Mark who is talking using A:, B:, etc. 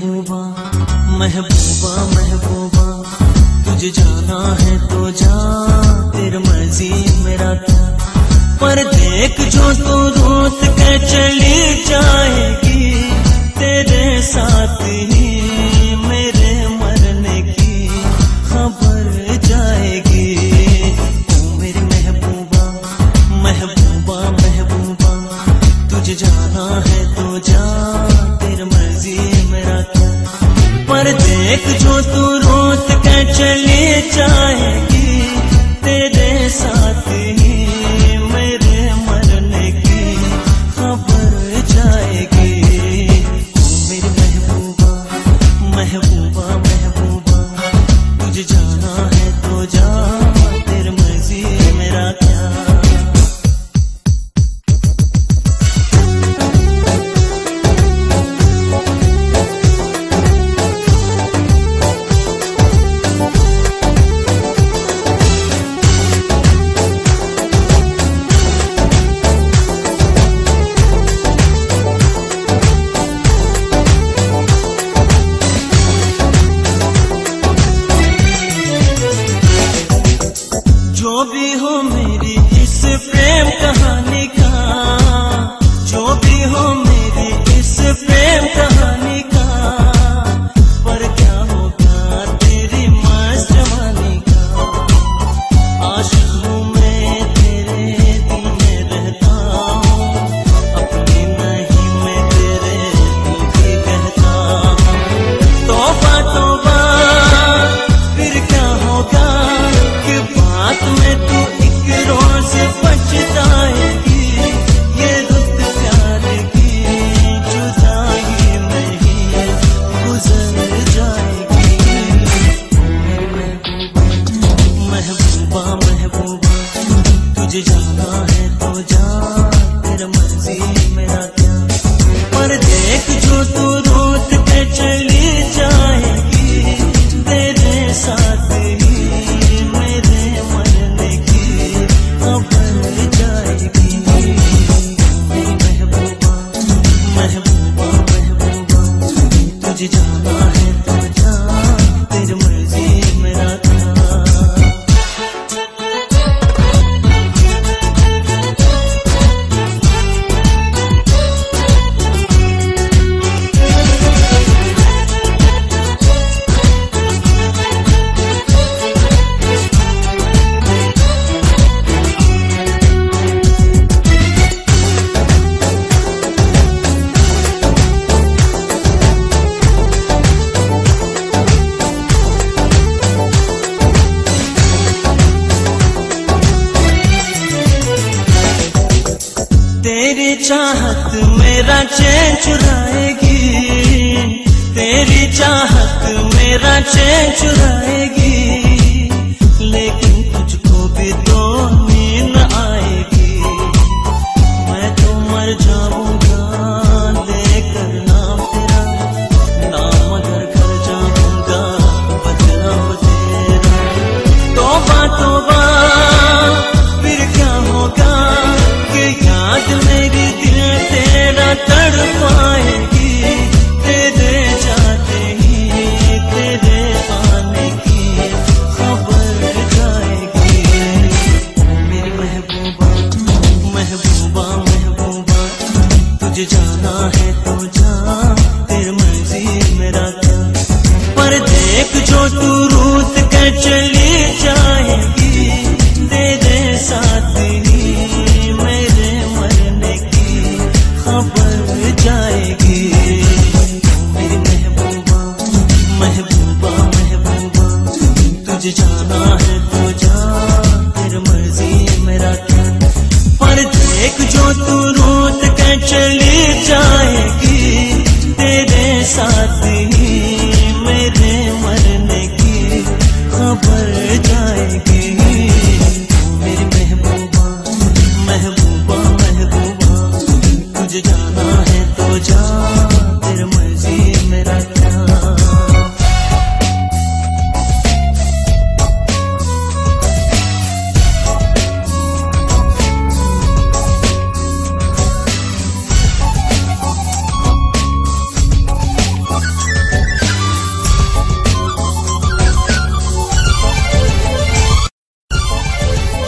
A: महबूबा महबूबा महबूबा, तुझे जाना है तो जा, तेरे मर्ज़ी मेरा था। पर देख जो तू रोत के चली जाएगी, तेरे साथ ही देख जो तू रोत के चले जाएगी तेरे साथ तुझे जाना है तो जा मेरा क्या। पर देख जो तू के चली तेरे साथ मेरे की महबूबा महबूबा तुझे चाहत मेरा चैन चुराएगी। तेरी चाहत मेरा चैन चुराएगी। लेकिन जो तू रूत के चली जाएगी तेरे साथ ही मेरे मरने की खबर जाएगी। महबूबा महबूबा महबूबा, तुझे जाना है तो जा, तेरी मर्ज़ी मेरा क्या पर देख जो तू